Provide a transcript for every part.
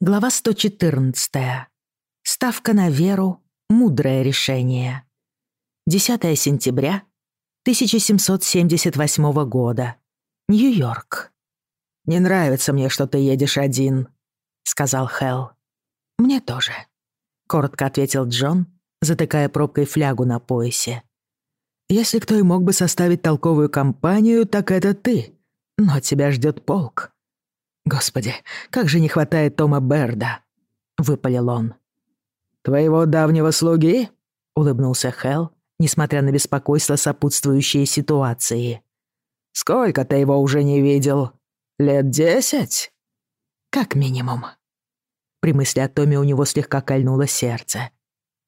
Глава 114. Ставка на веру – мудрое решение. 10 сентября 1778 года. Нью-Йорк. «Не нравится мне, что ты едешь один», — сказал Хелл. «Мне тоже», — коротко ответил Джон, затыкая пробкой флягу на поясе. «Если кто и мог бы составить толковую компанию, так это ты. Но тебя ждет полк. «Господи, как же не хватает Тома Берда!» — выпалил он. «Твоего давнего слуги?» — улыбнулся Хелл, несмотря на беспокойство сопутствующей ситуации. «Сколько ты его уже не видел? Лет десять?» «Как минимум». При мысли о Томе у него слегка кольнуло сердце.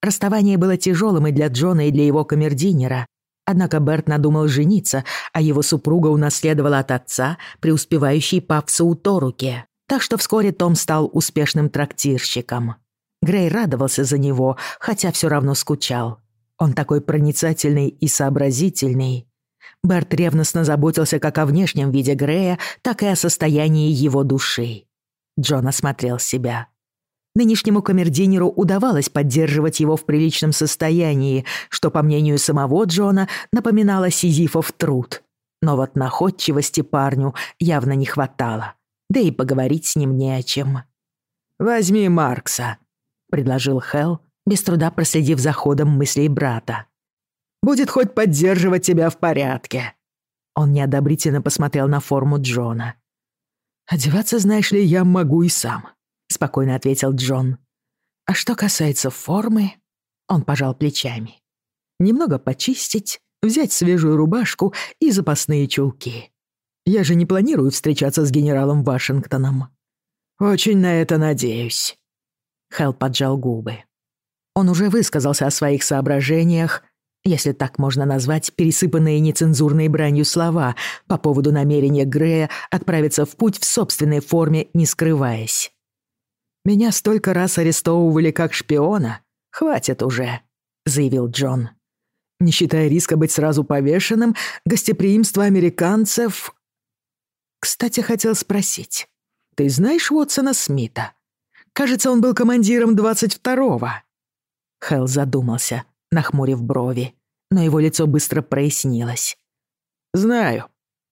Расставание было тяжелым и для Джона, и для его камердинера, Однако Берт надумал жениться, а его супруга унаследовала от отца преуспевающий пап в Сауторуке. Так что вскоре Том стал успешным трактирщиком. Грей радовался за него, хотя все равно скучал. Он такой проницательный и сообразительный. Берт ревностно заботился как о внешнем виде Грея, так и о состоянии его души. Джон осмотрел себя. Нынешнему камердинеру удавалось поддерживать его в приличном состоянии, что, по мнению самого Джона, напоминало сизифов труд. Но вот находчивости парню явно не хватало. Да и поговорить с ним не о чем. «Возьми Маркса», — предложил Хелл, без труда проследив за ходом мыслей брата. «Будет хоть поддерживать тебя в порядке». Он неодобрительно посмотрел на форму Джона. «Одеваться, знаешь ли, я могу и сам спокойно ответил Джон. А что касается формы, он пожал плечами. Немного почистить, взять свежую рубашку и запасные чулки. Я же не планирую встречаться с генералом Вашингтоном. Очень на это надеюсь. Хелл поджал губы. Он уже высказался о своих соображениях, если так можно назвать пересыпанные нецензурной бранью слова по поводу намерения Грея отправиться в путь в собственной форме, не скрываясь. Меня столько раз арестовывали как шпиона. Хватит уже», — заявил Джон. «Не считая риска быть сразу повешенным, гостеприимство американцев...» «Кстати, хотел спросить. Ты знаешь Уотсона Смита? Кажется, он был командиром 22-го». Хелл задумался, нахмурив брови, но его лицо быстро прояснилось. «Знаю.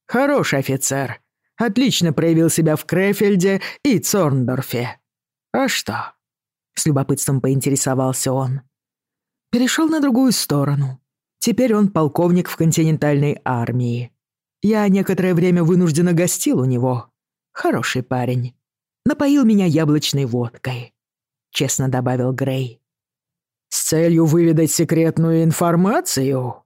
Хороший офицер. Отлично проявил себя в Крефельде и Цорндорфе. «А что?» — с любопытством поинтересовался он. Перешел на другую сторону. Теперь он полковник в континентальной армии. Я некоторое время вынужденно гостил у него. Хороший парень. Напоил меня яблочной водкой», — честно добавил Грей. «С целью выведать секретную информацию?»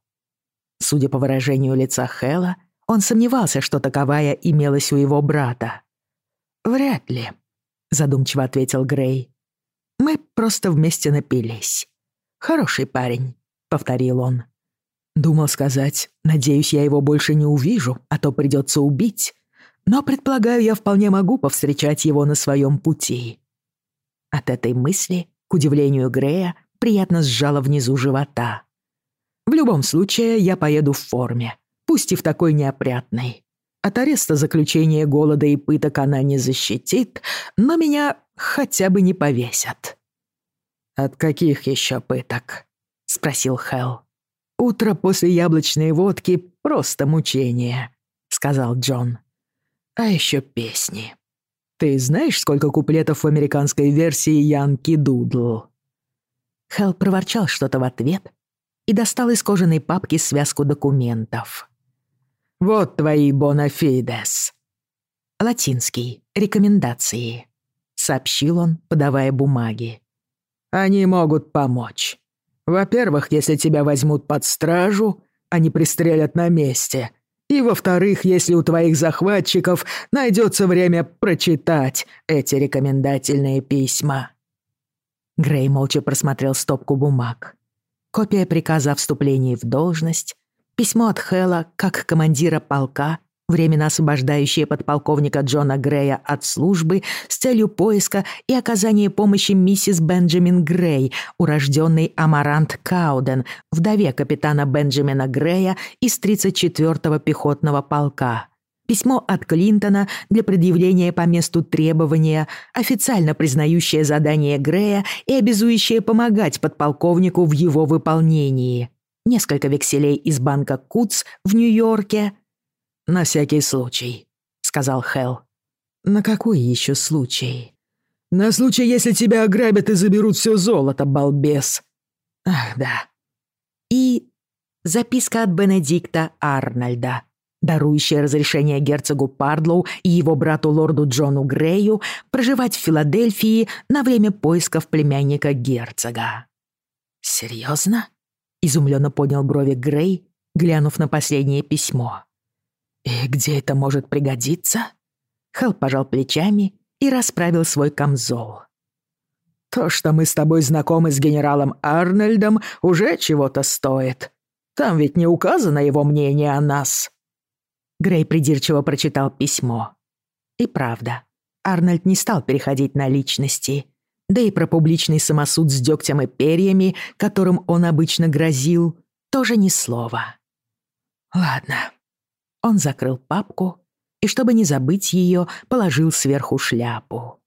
Судя по выражению лица Хэлла, он сомневался, что таковая имелась у его брата. «Вряд ли», задумчиво ответил Грей. Мы просто вместе напились. Хороший парень, повторил он. Думал сказать, надеюсь, я его больше не увижу, а то придется убить. Но, предполагаю, я вполне могу повстречать его на своем пути. От этой мысли, к удивлению Грея, приятно сжало внизу живота. В любом случае, я поеду в форме, пусть и в такой неопрятной. От ареста, заключения, голода и пыток она не защитит, но меня хотя бы не повесят». «От каких еще пыток?» — спросил Хелл. «Утро после яблочной водки — просто мучение», — сказал Джон. «А еще песни. Ты знаешь, сколько куплетов в американской версии Янки Дудл?» Хелл проворчал что-то в ответ и достал из кожаной папки связку документов. Вот твои бонафидес». Латинский. Рекомендации. Сообщил он, подавая бумаги. «Они могут помочь. Во-первых, если тебя возьмут под стражу, они пристрелят на месте. И во-вторых, если у твоих захватчиков найдется время прочитать эти рекомендательные письма». Грей молча просмотрел стопку бумаг. Копия приказа о вступлении в должность, Письмо от Хэлла, как командира полка, временно освобождающее подполковника Джона Грея от службы с целью поиска и оказания помощи миссис Бенджамин Грей, урожденной Амарант Кауден, вдове капитана Бенджамина Грея из 34-го пехотного полка. Письмо от Клинтона для предъявления по месту требования, официально признающее задание Грея и обязующее помогать подполковнику в его выполнении. Несколько векселей из банка Куц в Нью-Йорке. «На всякий случай», — сказал Хелл. «На какой еще случай?» «На случай, если тебя ограбят и заберут все золото, балбес». «Ах, да». И записка от Бенедикта Арнольда дарующее разрешение герцогу Пардлоу и его брату лорду Джону Грею проживать в Филадельфии на время поисков племянника герцога. «Серьезно?» — изумленно поднял брови Грей, глянув на последнее письмо. «И где это может пригодиться?» Хелл пожал плечами и расправил свой камзол. «То, что мы с тобой знакомы с генералом Арнольдом, уже чего-то стоит. Там ведь не указано его мнение о нас». Грей придирчиво прочитал письмо. И правда, Арнольд не стал переходить на личности. Да и про публичный самосуд с дегтем и перьями, которым он обычно грозил, тоже ни слова. Ладно. Он закрыл папку и, чтобы не забыть ее, положил сверху шляпу.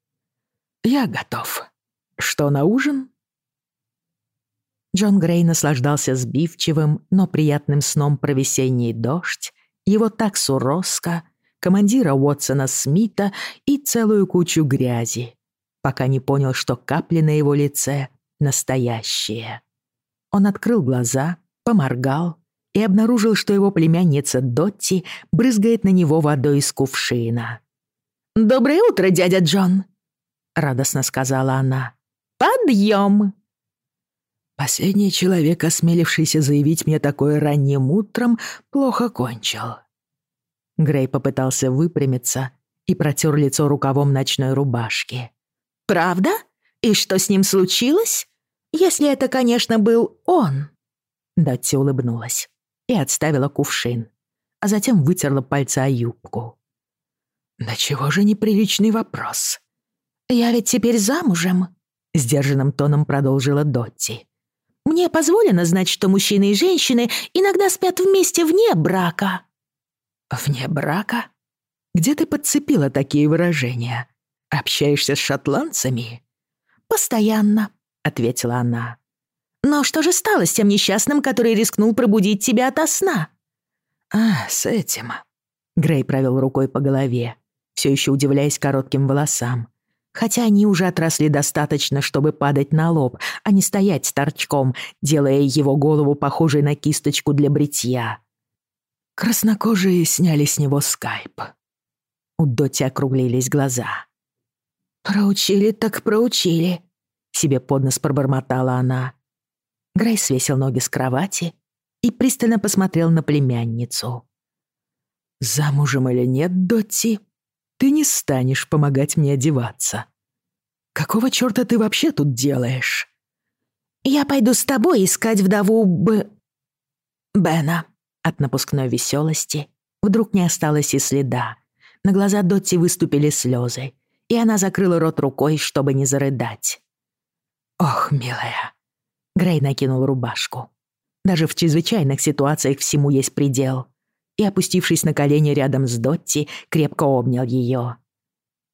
«Я готов. Что на ужин?» Джон Грей наслаждался сбивчивым, но приятным сном про весенний дождь его таксу Роско, командира Уотсона Смита и целую кучу грязи, пока не понял, что капли на его лице настоящие. Он открыл глаза, поморгал и обнаружил, что его племянница Дотти брызгает на него водой из кувшина. «Доброе утро, дядя Джон!» — радостно сказала она. «Подъем!» Последний человек, осмелившийся заявить мне такое ранним утром, плохо кончил. Грей попытался выпрямиться и протер лицо рукавом ночной рубашки. «Правда? И что с ним случилось? Если это, конечно, был он!» Датти улыбнулась и отставила кувшин, а затем вытерла пальцы о юбку. «Да чего же неприличный вопрос?» «Я ведь теперь замужем», — сдержанным тоном продолжила Дотти. Мне позволено знать, что мужчины и женщины иногда спят вместе вне брака». «Вне брака? Где ты подцепила такие выражения? Общаешься с шотландцами?» «Постоянно», — ответила она. «Но что же стало с тем несчастным, который рискнул пробудить тебя ото сна?» «А, с этим...» Грей провел рукой по голове, все еще удивляясь коротким волосам, хотя они уже отросли достаточно, чтобы падать на лоб, а не стоять торчком, делая его голову похожей на кисточку для бритья. Краснокожие сняли с него скайп. У Доти округлились глаза. «Проучили так проучили», — себе под нос пробормотала она. Грей свесил ноги с кровати и пристально посмотрел на племянницу. «Замужем или нет, Дотти?» ты не станешь помогать мне одеваться. Какого чёрта ты вообще тут делаешь? Я пойду с тобой искать вдову Б... Бена. От напускной веселости вдруг не осталось и следа. На глаза Дотти выступили слезы, и она закрыла рот рукой, чтобы не зарыдать. «Ох, милая!» Грей накинул рубашку. Даже в чрезвычайных ситуациях всему есть предел и, опустившись на колени рядом с Дотти, крепко обнял ее.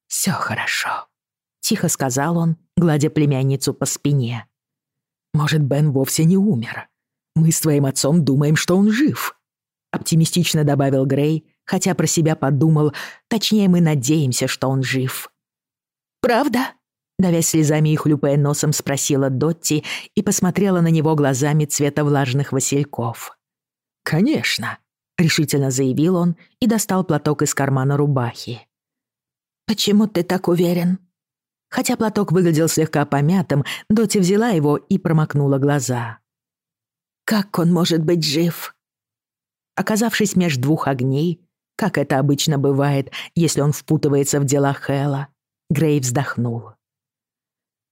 «Всё хорошо», — тихо сказал он, гладя племянницу по спине. «Может, Бен вовсе не умер. Мы с твоим отцом думаем, что он жив», — оптимистично добавил Грей, хотя про себя подумал, точнее, мы надеемся, что он жив. «Правда?» Давясь слезами и хлюпая носом, спросила Дотти и посмотрела на него глазами цвета влажных васильков. «Конечно», решительно заявил он и достал платок из кармана рубахи. «Почему ты так уверен?» Хотя платок выглядел слегка помятым, Доти взяла его и промокнула глаза. «Как он может быть жив?» Оказавшись меж двух огней, как это обычно бывает, если он впутывается в дела Хэла, Грей вздохнул.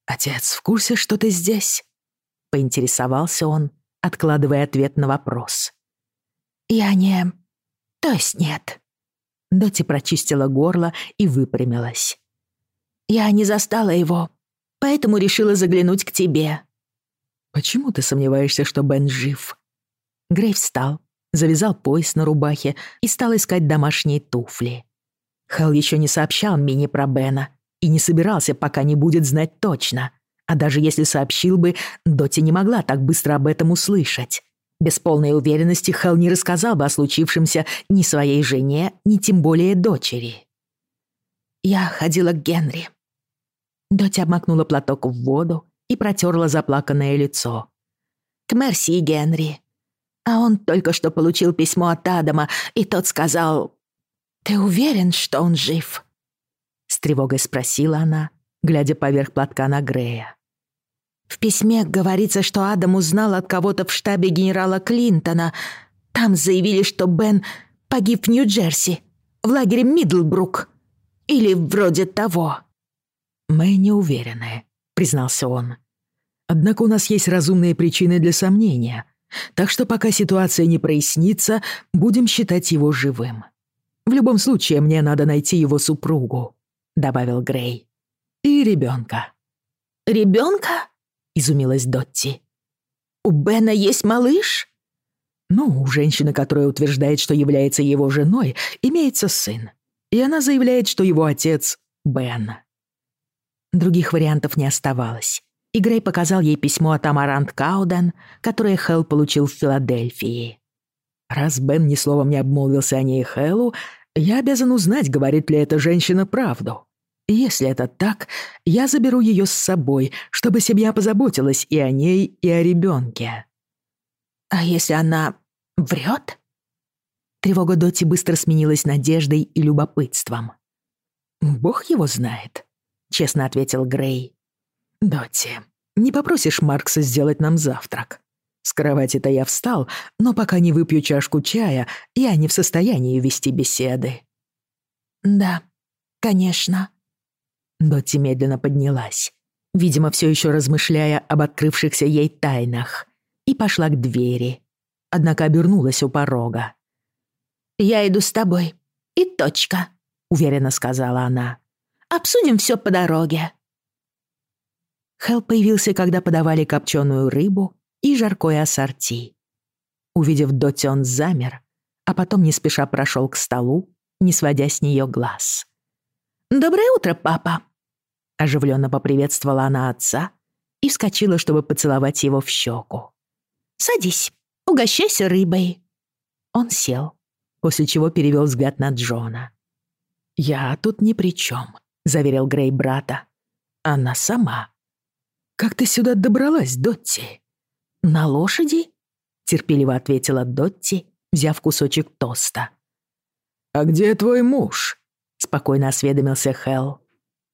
«Отец в курсе, что ты здесь?» — поинтересовался он, откладывая ответ на вопрос. «Я не... То есть нет». Доти прочистила горло и выпрямилась. «Я не застала его, поэтому решила заглянуть к тебе». «Почему ты сомневаешься, что Бен жив?» Грей встал, завязал пояс на рубахе и стал искать домашние туфли. Хелл еще не сообщал Мини про Бена и не собирался, пока не будет знать точно. А даже если сообщил бы, Доти не могла так быстро об этом услышать. Без полной уверенности Хелл не рассказал бы о случившемся ни своей жене, ни тем более дочери. «Я ходила к Генри». Доти обмакнула платок в воду и протерла заплаканное лицо. «К Мерси Генри. А он только что получил письмо от Адама, и тот сказал, «Ты уверен, что он жив?» С тревогой спросила она, глядя поверх платка на Грея. В письме говорится, что Адам узнал от кого-то в штабе генерала Клинтона. Там заявили, что Бен погиб в Нью-Джерси, в лагере Мидлбрук. Или вроде того. «Мы не уверены», — признался он. «Однако у нас есть разумные причины для сомнения, так что пока ситуация не прояснится, будем считать его живым. В любом случае, мне надо найти его супругу», — добавил Грей. «И ребенка». «Ребенка?» — изумилась Дотти. «У Бена есть малыш?» «Ну, у женщины, которая утверждает, что является его женой, имеется сын. И она заявляет, что его отец — Бен». Других вариантов не оставалось. И Грей показал ей письмо от Амарант Кауден, которое Хелл получил в Филадельфии. «Раз Бен ни словом не обмолвился о ней Хеллу, я обязан узнать, говорит ли эта женщина правду. Если это так, я заберу ее с собой, чтобы семья позаботилась и о ней, и о ребенке. А если она врет? Тревога Доти быстро сменилась надеждой и любопытством. «Бог его знает», — честно ответил Грей. «Доти, не попросишь Маркса сделать нам завтрак? С кровати-то я встал, но пока не выпью чашку чая, я не в состоянии вести беседы». «Да, конечно», Дотти медленно поднялась, видимо, все еще размышляя об открывшихся ей тайнах, и пошла к двери, однако обернулась у порога. «Я иду с тобой. И точка», — уверенно сказала она. «Обсудим все по дороге». Хелл появился, когда подавали копченую рыбу и жаркое ассорти. Увидев Дотти, он замер, а потом не спеша прошел к столу, не сводя с нее глаз. «Доброе утро, папа!» Оживленно поприветствовала она отца и вскочила, чтобы поцеловать его в щеку. «Садись, угощайся рыбой». Он сел, после чего перевел взгляд на Джона. «Я тут ни при чем», — заверил Грей брата. «Она сама». «Как ты сюда добралась, Дотти?» «На лошади?» — терпеливо ответила Дотти, взяв кусочек тоста. «А где твой муж?» — спокойно осведомился Хелл.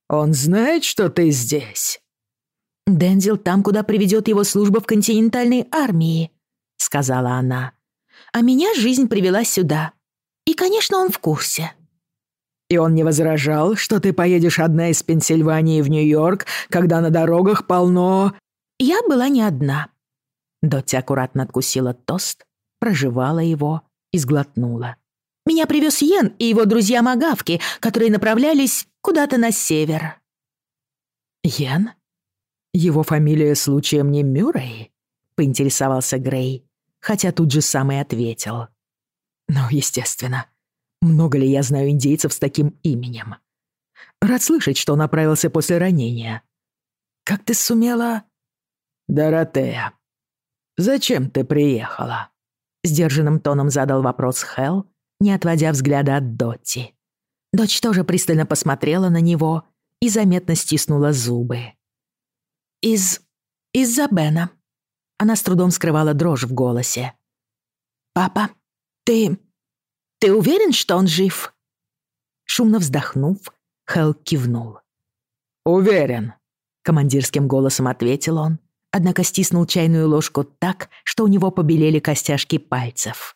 Он знает, что ты здесь?» «Дензел там, куда приведет его служба в континентальной армии», — сказала она. «А меня жизнь привела сюда. И, конечно, он в курсе». «И он не возражал, что ты поедешь одна из Пенсильвании в Нью-Йорк, когда на дорогах полно...» «Я была не одна». Дотти аккуратно откусила тост, прожевала его и сглотнула. «Меня привез Йен и его друзья-магавки, которые направлялись куда-то на север». «Йен? Его фамилия случаем не Мюррей?» — поинтересовался Грей, хотя тут же сам и ответил. «Ну, естественно. Много ли я знаю индейцев с таким именем? Рад слышать, что он оправился после ранения. Как ты сумела...» «Доротея, зачем ты приехала?» Сдержанным тоном задал вопрос Хелл, не отводя взгляда от Дотти. Дочь тоже пристально посмотрела на него и заметно стиснула зубы. «Из... из-за Бена». Она с трудом скрывала дрожь в голосе. «Папа, ты... ты уверен, что он жив?» Шумно вздохнув, Хелл кивнул. «Уверен», — командирским голосом ответил он, однако стиснул чайную ложку так, что у него побелели костяшки пальцев.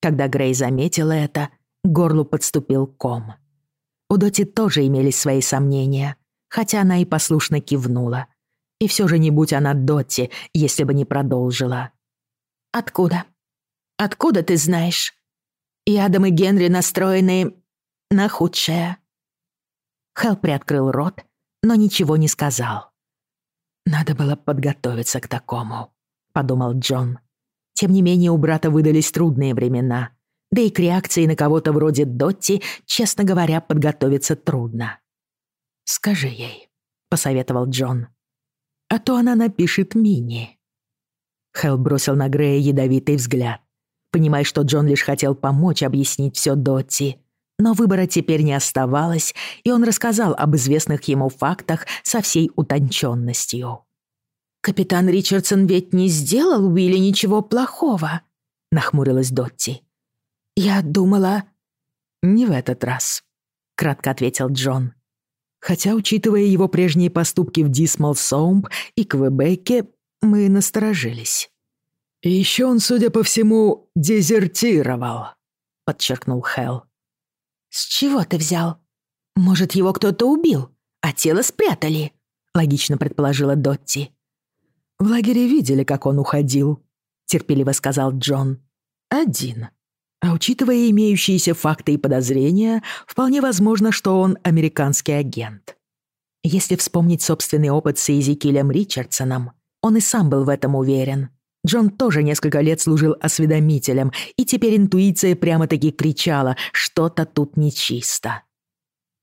Когда Грей заметила это, к горлу подступил ком. У Доти тоже имелись свои сомнения, хотя она и послушно кивнула. И все же не будь она Дотти, если бы не продолжила. «Откуда? Откуда ты знаешь? И Адам и Генри настроены на худшее». Хелл приоткрыл рот, но ничего не сказал. «Надо было подготовиться к такому», — подумал Джон. Тем не менее, у брата выдались трудные времена, да и к реакции на кого-то вроде Дотти, честно говоря, подготовиться трудно. «Скажи ей», — посоветовал Джон. «А то она напишет Мини». Хелл бросил на Грея ядовитый взгляд, понимая, что Джон лишь хотел помочь объяснить все Дотти. Но выбора теперь не оставалось, и он рассказал об известных ему фактах со всей утонченностью. «Капитан Ричардсон ведь не сделал Уилли ничего плохого», — нахмурилась Дотти. «Я думала...» «Не в этот раз», — кратко ответил Джон. Хотя, учитывая его прежние поступки в Дисмал Соумб и Квебеке, мы насторожились. «И еще он, судя по всему, дезертировал», — подчеркнул Хелл. «С чего ты взял? Может, его кто-то убил, а тело спрятали?» — логично предположила Дотти. «В лагере видели, как он уходил», — терпеливо сказал Джон. «Один. А учитывая имеющиеся факты и подозрения, вполне возможно, что он американский агент. Если вспомнить собственный опыт с Эзекилем Ричардсоном, он и сам был в этом уверен. Джон тоже несколько лет служил осведомителем, и теперь интуиция прямо-таки кричала «что-то тут нечисто».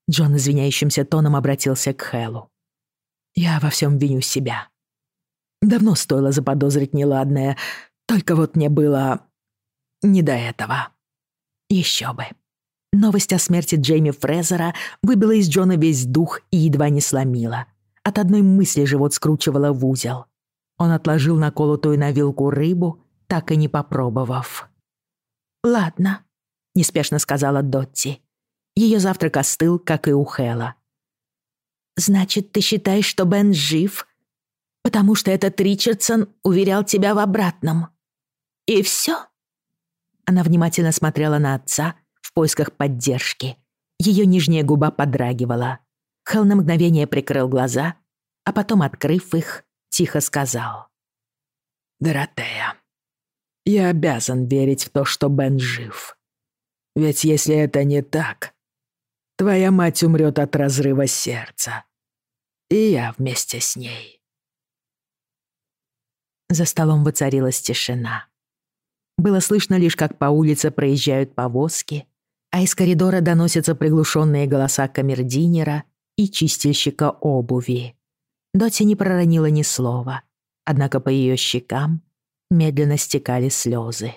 Джон извиняющимся тоном обратился к Хэллу. «Я во всем виню себя. Давно стоило заподозрить неладное, только вот мне было не до этого. Еще бы. Новость о смерти Джейми Фрезера выбила из Джона весь дух и едва не сломила. От одной мысли живот скручивало в узел. Он отложил наколотую на вилку рыбу, так и не попробовав. «Ладно», — неспешно сказала Дотти. Ее завтрак остыл, как и у Хэла. «Значит, ты считаешь, что Бен жив, потому что этот Ричардсон уверял тебя в обратном? И все?» Она внимательно смотрела на отца в поисках поддержки. Ее нижняя губа подрагивала. Хелл на мгновение прикрыл глаза, а потом, открыв их, тихо сказал. «Доротея, я обязан верить в то, что Бен жив. Ведь если это не так, твоя мать умрет от разрыва сердца. И я вместе с ней». За столом воцарилась тишина. Было слышно лишь, как по улице проезжают повозки, а из коридора доносятся приглушенные голоса камердинера и чистильщика обуви. Дотти не проронила ни слова, однако по ее щекам медленно стекали слезы.